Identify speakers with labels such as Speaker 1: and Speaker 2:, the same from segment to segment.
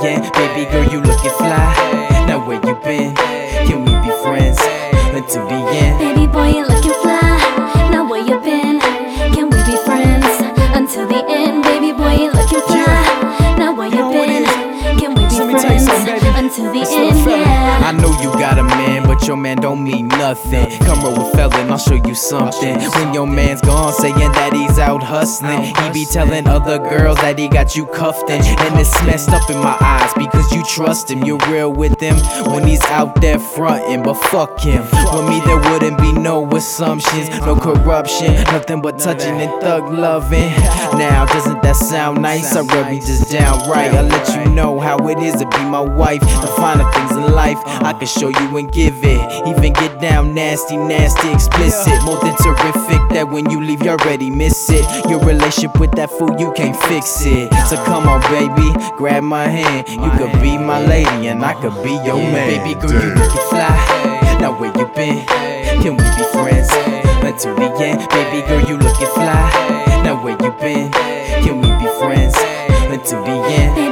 Speaker 1: until. Baby girl, you looking fly. Now where you been? Can we be friends until the end?
Speaker 2: Baby boy, you're looking fly. Now where you been? Can we be friends until the end? Baby boy, you're looking fly. Now where you
Speaker 1: know
Speaker 2: been? Can we be
Speaker 1: let me
Speaker 2: friends until the
Speaker 1: This
Speaker 2: end? Yeah.
Speaker 1: I know you got a man, but your man don't mean nothing. Come roll with fellin', I'll show you something. When your man's gone, saying that he's out hustling, he be telling other girls that he got you cuffed in. And it's messed up in my eyes because you trust him, you're real with him when he's out there frontin'. But fuck him. With me, there wouldn't be no assumptions, no corruption, nothing but touching and thug loving. Now, doesn't that sound nice? I rub you just downright. I let you know how it is to be my wife. The finer things in life, I can show you and give it. Even get down nasty, nasty, explicit. More than terrific that when you leave, you already miss it. Your relationship with that fool, you can't fix it. So come on, baby, grab my hand. You could be my lady, and I could be your man. Baby girl, you looking fly. Now where you been? Can we be friends until the end? Baby girl, you looking fly. Now where you been? Can we be friends until the end?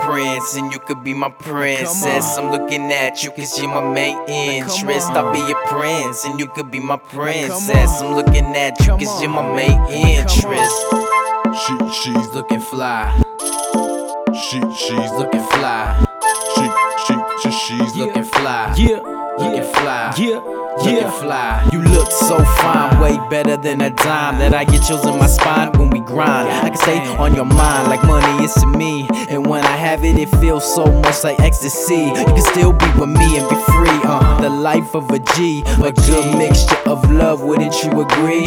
Speaker 1: Prince and you could be my princess. I'm looking at you cause you're my main interest. I'll be your prince and you could be my princess. I'm looking at you cause you're my main interest.
Speaker 3: She, she's
Speaker 1: Looking fly,
Speaker 3: she, she's
Speaker 1: looking fly,
Speaker 3: she, she, she, she's
Speaker 1: looking fly.
Speaker 4: Yeah,
Speaker 1: Looking fly.
Speaker 4: yeah,
Speaker 1: Looking
Speaker 4: yeah.
Speaker 1: fly. You look so fine, way better than a dime. That I get chills in my spine when we grind. I can stay on your mind like money is to me. And when I have it, it feels so much like ecstasy. You can still be with me and be free. Uh, the life of a G, a good mixture of love. Wouldn't you agree?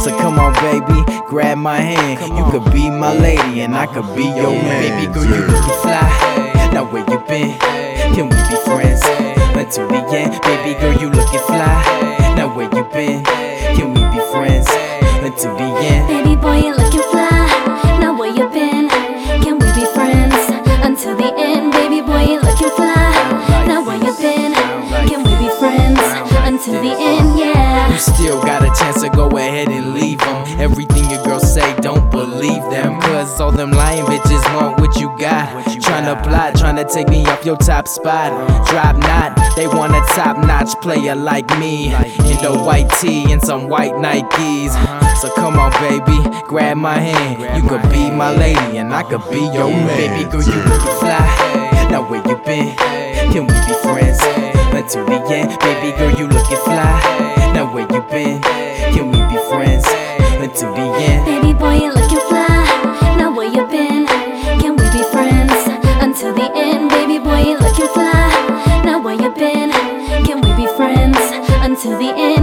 Speaker 1: So come on, baby, grab my hand. You could be my lady, and I could be your man. Baby girl, you looking fly. Now where you been? Can we until the end? Baby girl, you looking fly. Now where you been? Can we be friends until the end?
Speaker 2: Baby boy, you're looking fly. Now where you been? Can we be friends until the end? Baby boy, you're looking fly. Now where you been? Can we be friends until the end? Yeah.
Speaker 1: You still got a chance to go ahead and leave them. Everything your Cause all them lying bitches want what you got. Tryna plot, tryna take me off your top spot. Drop not, they want a top notch player like me. In the white tee and some white Nikes. So come on, baby, grab my hand. You could be my lady and I could be your man. Baby girl, you look fly. Now where you been? Can we be friends? Until the end, baby girl, you lookin' fly. Now where you been? Can we be friends? Until the end.
Speaker 2: till the end.